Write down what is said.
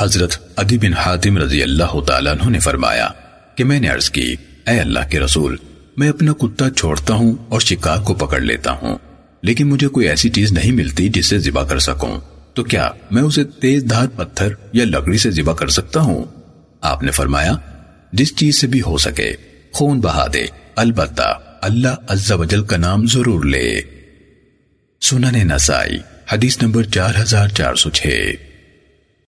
حضرت عدی بن حاتم رضی اللہ تعالیٰ عنہ نے فرمایا کہ میں نے عرض کی، اے اللہ کے رسول، میں اپنا کتا چھوڑتا ہوں اور شکار کو پکڑ لیتا ہوں، لیکن مجھے کوئی ایسی چیز نہیں ملتی جس سے ذبح کر سکوں۔ تو کیا میں اسے تیز دھار پتھر یا لکڑی سے ذبح کر سکتا ہوں؟ آپ نے فرمایا، جس چیز سے بھی ہو سکے، خون بہا دے۔ البتہ اللہ عز و جل کا نام ضرور لے۔ سنن نسائی، حدیث نمبر چار ہزار چار سو چھ۔